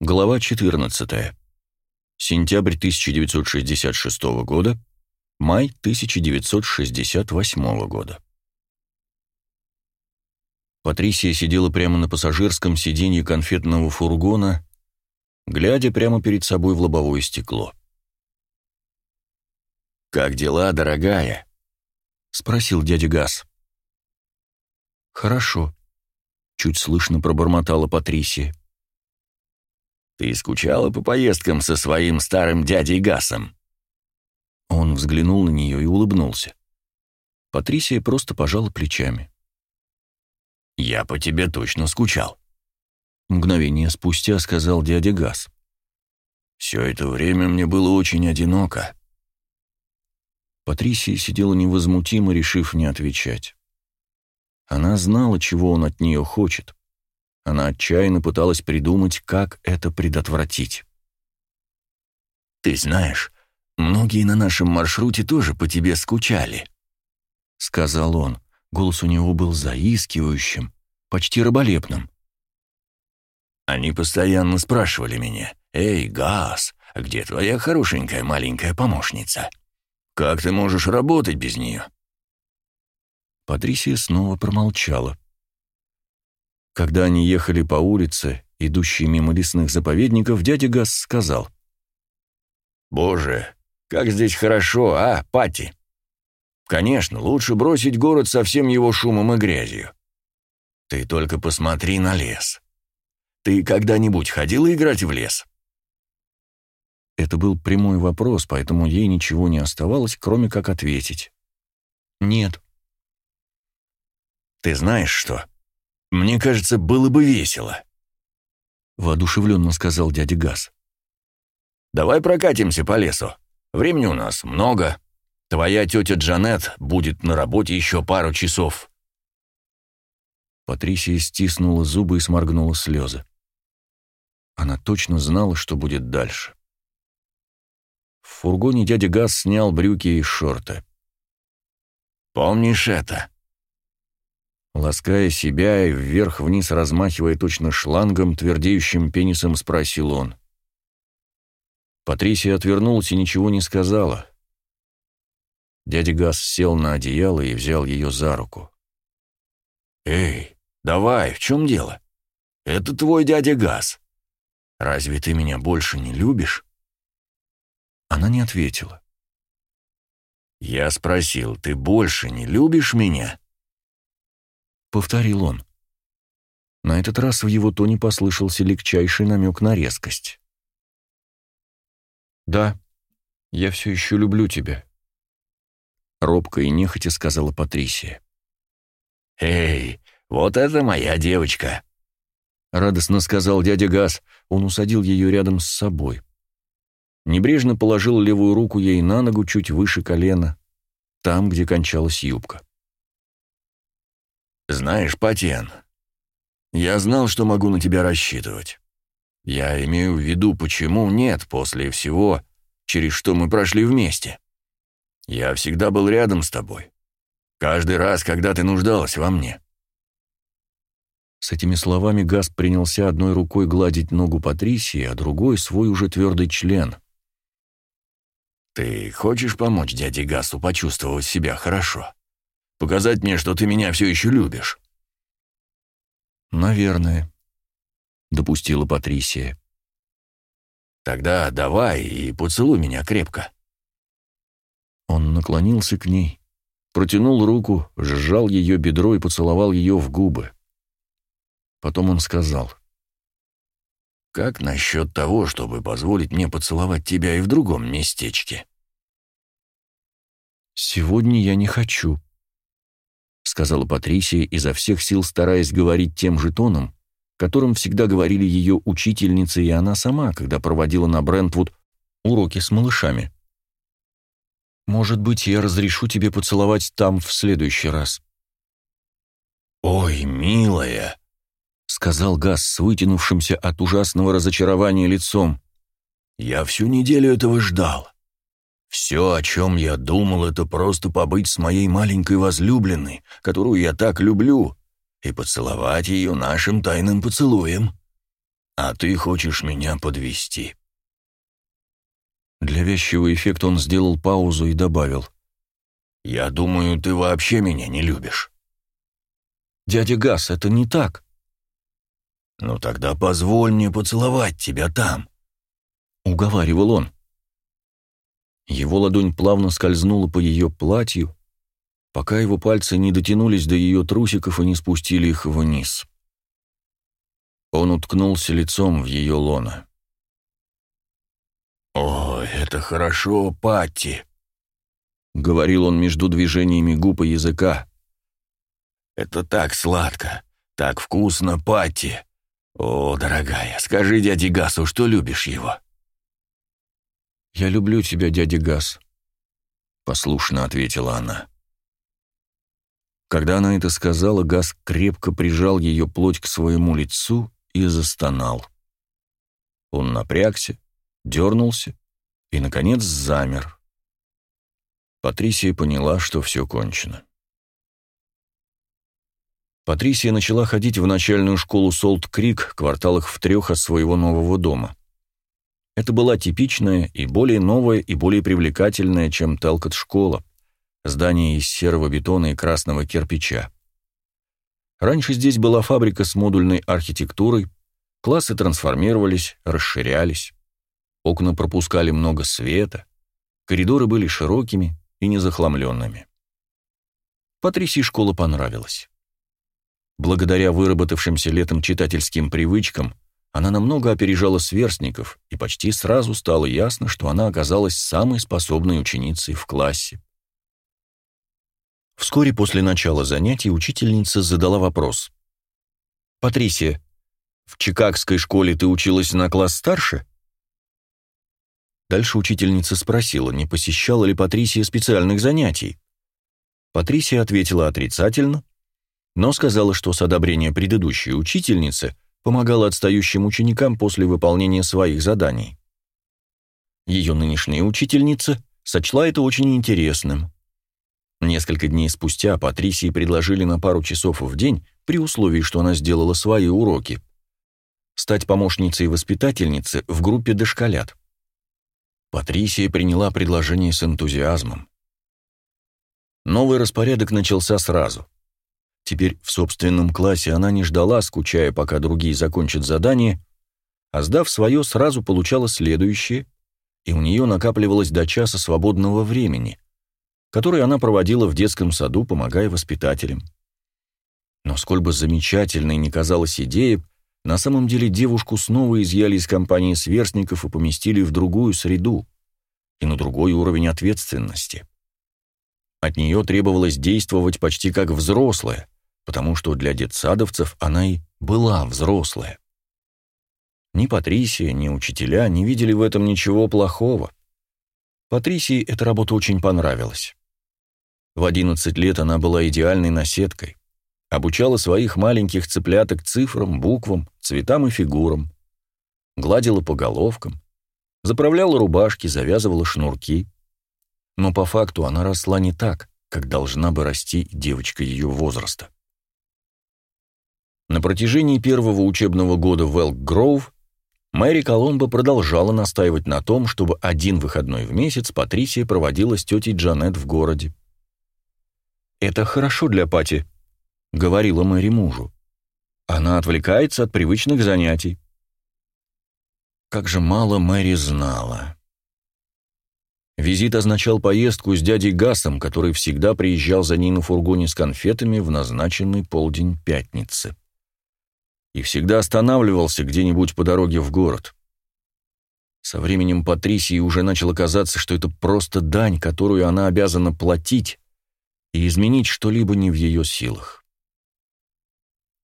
Глава 14. Сентябрь 1966 года, май 1968 года. Патрисия сидела прямо на пассажирском сиденье конфетного фургона, глядя прямо перед собой в лобовое стекло. «Как дела, дорогая?» — спросил дядя Газ. «Хорошо», — чуть слышно пробормотала Патрисия. Ты скучала по поездкам со своим старым дядей Гасом?» Он взглянул на нее и улыбнулся. Патрисия просто пожала плечами. «Я по тебе точно скучал», — мгновение спустя сказал дядя Гас. «Все это время мне было очень одиноко». Патрисия сидела невозмутимо, решив не отвечать. Она знала, чего он от нее хочет. Она отчаянно пыталась придумать, как это предотвратить. «Ты знаешь, многие на нашем маршруте тоже по тебе скучали», — сказал он. Голос у него был заискивающим, почти раболепным. «Они постоянно спрашивали меня, «Эй, Газ, где твоя хорошенькая маленькая помощница? Как ты можешь работать без нее?» Патрисия снова промолчала. Когда они ехали по улице, идущей мимо лесных заповедников, дядя Газ сказал. «Боже, как здесь хорошо, а, Пати? Конечно, лучше бросить город со всем его шумом и грязью. Ты только посмотри на лес. Ты когда-нибудь ходила играть в лес?» Это был прямой вопрос, поэтому ей ничего не оставалось, кроме как ответить. «Нет». «Ты знаешь что?» Мне кажется, было бы весело. Воодушевленно сказал дядя Газ. Давай прокатимся по лесу. Времени у нас много. Твоя тетя Джанет будет на работе еще пару часов. Патрисия стиснула зубы и сморгнула слезы. Она точно знала, что будет дальше. В фургоне дядя Газ снял брюки и шорты. «Помнишь это?» Лаская себя и вверх-вниз размахивая точно шлангом, твердеющим пенисом, спросил он. Патрисия отвернулась и ничего не сказала. Дядя Газ сел на одеяло и взял ее за руку. «Эй, давай, в чем дело? Это твой дядя Газ. Разве ты меня больше не любишь?» Она не ответила. «Я спросил, ты больше не любишь меня?» Повторил он. На этот раз в его тоне послышался легчайший намек на резкость. «Да, я все еще люблю тебя», — робко и нехотя сказала Патрисия. «Эй, вот это моя девочка!» — радостно сказал дядя Газ. Он усадил ее рядом с собой. Небрежно положил левую руку ей на ногу чуть выше колена, там, где кончалась юбка. «Знаешь, Патен, я знал, что могу на тебя рассчитывать. Я имею в виду, почему нет после всего, через что мы прошли вместе. Я всегда был рядом с тобой. Каждый раз, когда ты нуждалась во мне». С этими словами Газ принялся одной рукой гладить ногу Патрисии, а другой — свой уже твердый член. «Ты хочешь помочь дяде Гасу почувствовать себя хорошо?» Показать мне, что ты меня все еще любишь». «Наверное», — допустила Патрисия. «Тогда давай и поцелуй меня крепко». Он наклонился к ней, протянул руку, сжал ее бедро и поцеловал ее в губы. Потом он сказал. «Как насчет того, чтобы позволить мне поцеловать тебя и в другом местечке?» «Сегодня я не хочу», сказала Патрисия, изо всех сил стараясь говорить тем же тоном, которым всегда говорили ее учительницы и она сама, когда проводила на Брентвуд уроки с малышами. «Может быть, я разрешу тебе поцеловать там в следующий раз». «Ой, милая», — сказал Газ с вытянувшимся от ужасного разочарования лицом. «Я всю неделю этого ждал. Все, о чем я думал, это просто побыть с моей маленькой возлюбленной, которую я так люблю, и поцеловать ее нашим тайным поцелуем. а ты хочешь меня подвести. Для вязчего эффекта он сделал паузу и добавил. «Я думаю, ты вообще меня не любишь». «Дядя Газ, это не так». «Ну тогда позволь мне поцеловать тебя там», — уговаривал он. Его ладонь плавно скользнула по ее платью, пока его пальцы не дотянулись до ее трусиков и не спустили их вниз. Он уткнулся лицом в ее лоно. «О, это хорошо, Патти», — говорил он между движениями губ и языка. «Это так сладко, так вкусно, Патти. О, дорогая, скажи дяде Гасу, что любишь его». «Я люблю тебя, дядя Гас», — послушно ответила она. Когда она это сказала, Гас крепко прижал ее плоть к своему лицу и застонал. Он напрягся, дернулся и, наконец, замер. Патрисия поняла, что все кончено. Патрисия начала ходить в начальную школу Солт-Крик, кварталах в трех от своего нового дома. Это была типичная и более новая и более привлекательная, чем Телкот-школа, здание из серого бетона и красного кирпича. Раньше здесь была фабрика с модульной архитектурой, классы трансформировались, расширялись. Окна пропускали много света, коридоры были широкими и незахламленными. Патрисии школа понравилась. Благодаря выработавшимся летом читательским привычкам, она намного опережала сверстников, и почти сразу стало ясно, что она оказалась самой способной ученицей в классе. Вскоре после начала занятий учительница задала вопрос. «Патрисия, в Чикагской школе ты училась на класс старше?» Дальше учительница спросила, не посещала ли Патрисия специальных занятий. Патрисия ответила отрицательно, но сказала, что с одобрения предыдущей учительницы помогала отстающим ученикам после выполнения своих заданий. Ее нынешняя учительница сочла это очень интересным. Несколько дней спустя Патрисии предложили на пару часов в день, при условии, что она сделала свои уроки, стать помощницей воспитательницы в группе дошколят. Патрисия приняла предложение с энтузиазмом. Новый распорядок начался сразу. Теперь в собственном классе она не ждала, скучая, пока другие закончат задание, а сдав свое, сразу получала следующее, и у нее накапливалось до часа свободного времени, которое она проводила в детском саду, помогая воспитателям. Но сколь бы замечательной ни казалась идея, на самом деле девушку снова изъяли из компании сверстников и поместили в другую среду и на другой уровень ответственности. От нее требовалось действовать почти как взрослая, потому что для детсадовцев она и была взрослая. Ни Патрисия, ни учителя не видели в этом ничего плохого. Патрисии эта работа очень понравилась. В 11 лет она была идеальной наседкой обучала своих маленьких цыпляток цифрам, буквам, цветам и фигурам, гладила по головкам, заправляла рубашки, завязывала шнурки. Но по факту она росла не так, как должна бы расти девочка ее возраста. На протяжении первого учебного года в Элк-Гроув Мэри Коломбо продолжала настаивать на том, чтобы один выходной в месяц Патрисия проводила с тетей Джанет в городе. «Это хорошо для Пати», — говорила Мэри мужу. «Она отвлекается от привычных занятий». Как же мало Мэри знала. Визит означал поездку с дядей Гасом, который всегда приезжал за ней на фургоне с конфетами в назначенный полдень пятницы. И всегда останавливался где-нибудь по дороге в город. Со временем Патрисии уже начало казаться, что это просто дань, которую она обязана платить, и изменить что-либо не в ее силах.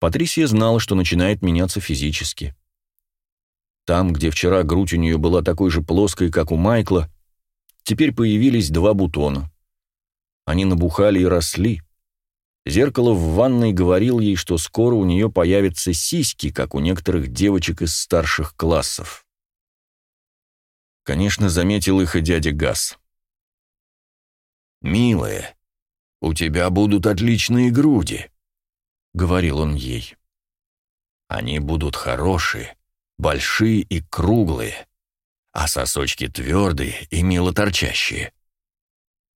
Патрисия знала, что начинает меняться физически. Там, где вчера грудь у нее была такой же плоской, как у Майкла, теперь появились два бутона. Они набухали и росли. Зеркало в ванной говорил ей, что скоро у нее появятся сиськи, как у некоторых девочек из старших классов. Конечно, заметил их и дядя Газ. «Милая, у тебя будут отличные груди», — говорил он ей. «Они будут хорошие, большие и круглые, а сосочки твердые и мило торчащие.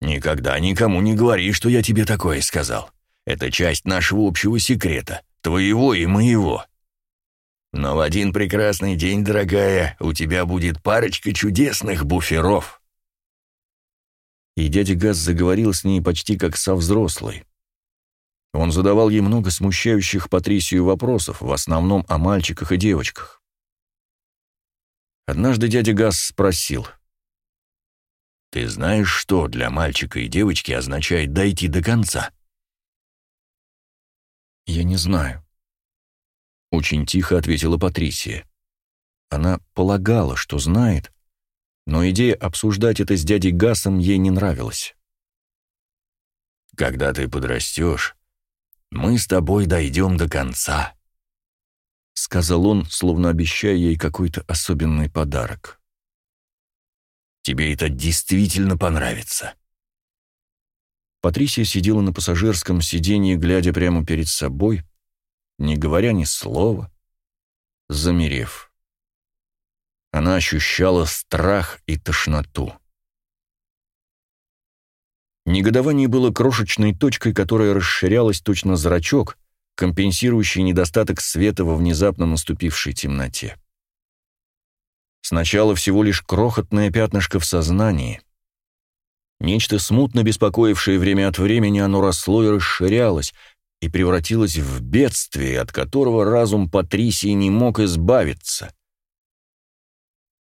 Никогда никому не говори, что я тебе такое сказал. Это часть нашего общего секрета, твоего и моего. Но в один прекрасный день, дорогая, у тебя будет парочка чудесных буферов. И дядя Газ заговорил с ней почти как со взрослой. Он задавал ей много смущающих Патрисию вопросов, в основном о мальчиках и девочках. Однажды дядя Газ спросил. «Ты знаешь, что для мальчика и девочки означает «дойти до конца»?» «Я не знаю», — очень тихо ответила Патрисия. Она полагала, что знает, но идея обсуждать это с дядей Гасом ей не нравилась. «Когда ты подрастешь, мы с тобой дойдем до конца», — сказал он, словно обещая ей какой-то особенный подарок. «Тебе это действительно понравится». Патрисия сидела на пассажирском сиденье, глядя прямо перед собой, не говоря ни слова, замерев. Она ощущала страх и тошноту. Негодование было крошечной точкой, которая расширялась точно зрачок, компенсирующий недостаток света во внезапно наступившей темноте. Сначала всего лишь крохотное пятнышко в сознании. Нечто смутно беспокоившее время от времени, оно росло и расширялось, и превратилось в бедствие, от которого разум Патрисии не мог избавиться.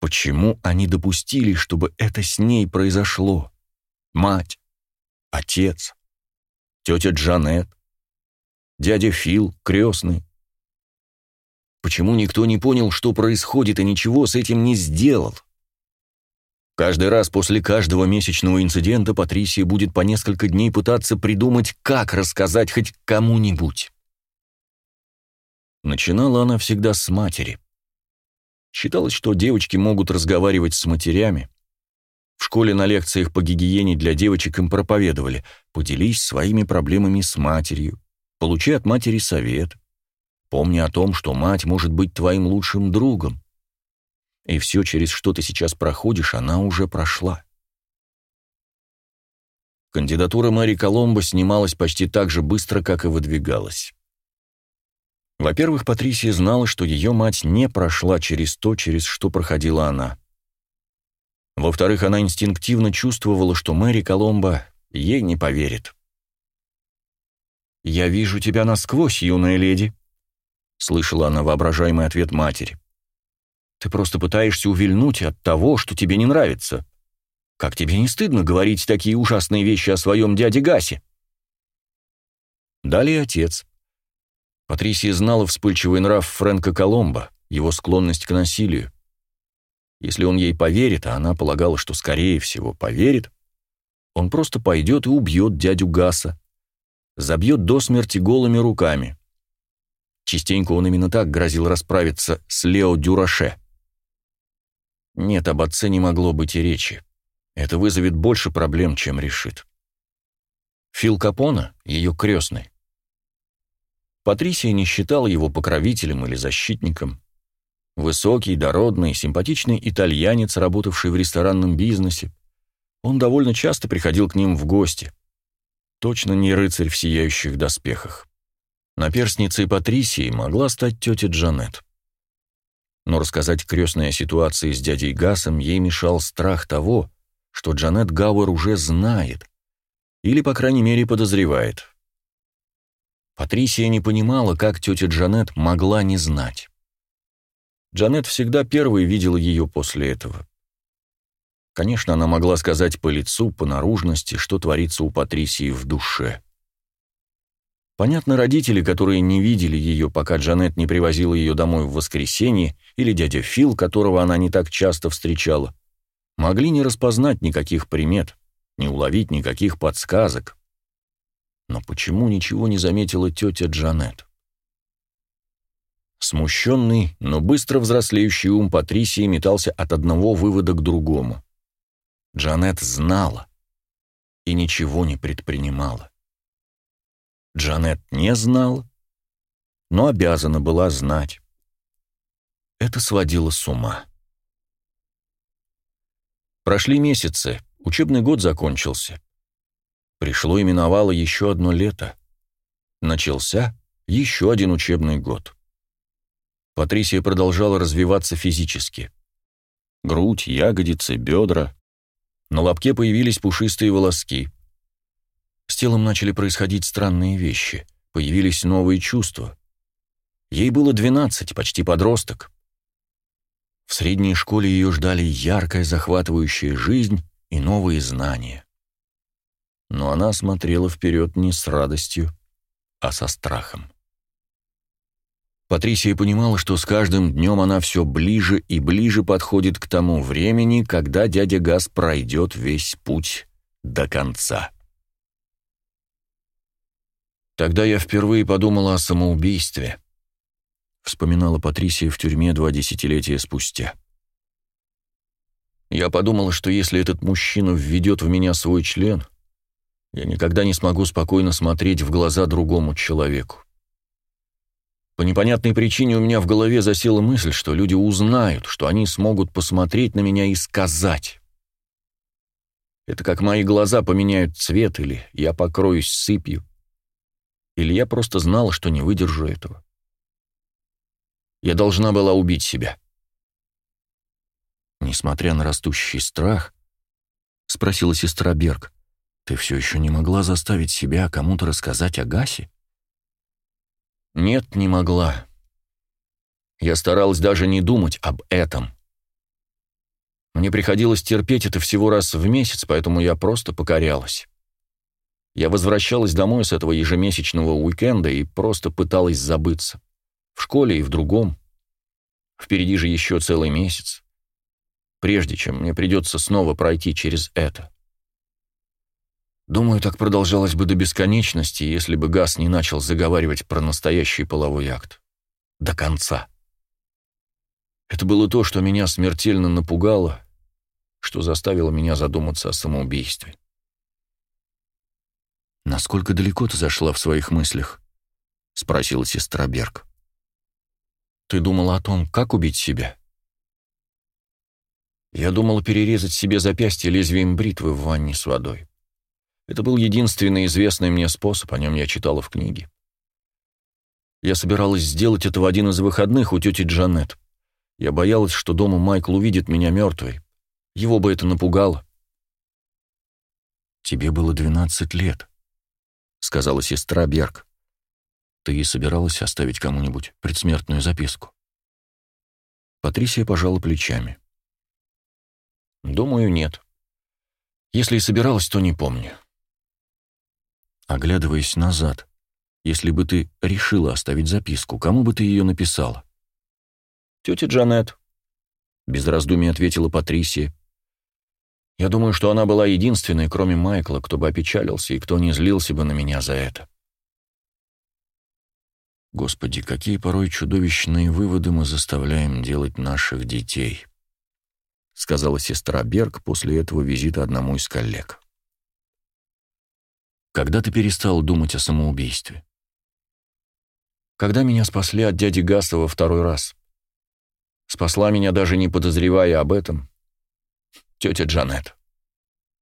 Почему они допустили, чтобы это с ней произошло? Мать, отец, тетя Джанет, дядя Фил, крестный. Почему никто не понял, что происходит, и ничего с этим не сделал? Каждый раз после каждого месячного инцидента Патрисия будет по несколько дней пытаться придумать, как рассказать хоть кому-нибудь. Начинала она всегда с матери. Считалось, что девочки могут разговаривать с матерями. В школе на лекциях по гигиене для девочек им проповедовали «поделись своими проблемами с матерью, получи от матери совет, помни о том, что мать может быть твоим лучшим другом». И все, через что ты сейчас проходишь, она уже прошла. Кандидатура Мэри Коломбо снималась почти так же быстро, как и выдвигалась. Во-первых, Патрисия знала, что ее мать не прошла через то, через что проходила она. Во-вторых, она инстинктивно чувствовала, что Мэри Коломбо ей не поверит. «Я вижу тебя насквозь, юная леди», — слышала она воображаемый ответ матери. «Ты просто пытаешься увильнуть от того, что тебе не нравится. Как тебе не стыдно говорить такие ужасные вещи о своем дяде Гасе?» Далее отец. Патрисия знала вспыльчивый нрав Фрэнка Коломбо, его склонность к насилию. Если он ей поверит, а она полагала, что скорее всего поверит, он просто пойдет и убьет дядю Гаса, забьет до смерти голыми руками. Частенько он именно так грозил расправиться с Лео Дюраше. Нет, об отце не могло быть и речи. Это вызовет больше проблем, чем решит. Фил Капона, ее крестный, Патрисия не считала его покровителем или защитником. Высокий, дородный, симпатичный итальянец, работавший в ресторанном бизнесе. Он довольно часто приходил к ним в гости. Точно не рыцарь в сияющих доспехах. Наперстницей Патрисии могла стать тетя Джанет. Но рассказать крестной о ситуации с дядей Гасом ей мешал страх того, что Джанет Гауэр уже знает, или, по крайней мере, подозревает. Патрисия не понимала, как тетя Джанет могла не знать. Джанет всегда первой видела ее после этого. Конечно, она могла сказать по лицу, по наружности, что творится у Патрисии в душе. Понятно, родители, которые не видели ее, пока Джанет не привозила ее домой в воскресенье, или дядя Фил, которого она не так часто встречала, могли не распознать никаких примет, не уловить никаких подсказок. Но почему ничего не заметила тетя Джанет? Смущенный, но быстро взрослеющий ум Патрисии метался от одного вывода к другому. Джанет знала и ничего не предпринимала. Джанет не знала, но обязана была знать. Это сводило с ума. Прошли месяцы, учебный год закончился. Пришло и миновало еще одно лето. Начался еще один учебный год. Патрисия продолжала развиваться физически. Грудь, ягодицы, бедра. На лобке появились пушистые волоски. С телом начали происходить странные вещи. Появились новые чувства. Ей было 12, почти подросток. В средней школе ее ждали яркая, захватывающая жизнь и новые знания. Но она смотрела вперед не с радостью, а со страхом. Патрисия понимала, что с каждым днем она все ближе и ближе подходит к тому времени, когда дядя Газ пройдет весь путь до конца. Тогда я впервые подумала о самоубийстве, вспоминала Патрисия в тюрьме два десятилетия спустя. Я подумала, что если этот мужчина введет в меня свой член, я никогда не смогу спокойно смотреть в глаза другому человеку. По непонятной причине у меня в голове засела мысль, что люди узнают, что они смогут посмотреть на меня и сказать. Это как мои глаза поменяют цвет, или я покроюсь сыпью, или я просто знала, что не выдержу этого. Я должна была убить себя. Несмотря на растущий страх, спросила сестра Берг, ты все еще не могла заставить себя кому-то рассказать о Гасе? Нет, не могла. Я старалась даже не думать об этом. Мне приходилось терпеть это всего раз в месяц, поэтому я просто покорялась. Я возвращалась домой с этого ежемесячного уикенда и просто пыталась забыться. В школе и в другом. Впереди же еще целый месяц. Прежде чем мне придется снова пройти через это. Думаю, так продолжалось бы до бесконечности, если бы Газ не начал заговаривать про настоящий половой акт. До конца. Это было то, что меня смертельно напугало, что заставило меня задуматься о самоубийстве. «Насколько далеко ты зашла в своих мыслях?» — спросила сестра Берг. «Ты думала о том, как убить себя?» Я думала перерезать себе запястье лезвием бритвы в ванне с водой. Это был единственный известный мне способ, о нем я читала в книге. Я собиралась сделать это в один из выходных у тети Джанет. Я боялась, что дома Майкл увидит меня мертвой. Его бы это напугало. «Тебе было двенадцать лет», — сказала сестра Берг. «Ты и собиралась оставить кому-нибудь предсмертную записку?» Патрисия пожала плечами. «Думаю, нет. Если и собиралась, то не помню. Оглядываясь назад, если бы ты решила оставить записку, кому бы ты ее написала? «Тетя Джанет», — без раздумий ответила Патрисия. «Я думаю, что она была единственной, кроме Майкла, кто бы опечалился и кто не злился бы на меня за это». Господи, какие порой чудовищные выводы мы заставляем делать наших детей, сказала сестра Берг после этого визита одному из коллег. Когда ты перестал думать о самоубийстве? Когда меня спасли от дяди Гаса во второй раз. Спасла меня, даже не подозревая об этом, тетя Джанет.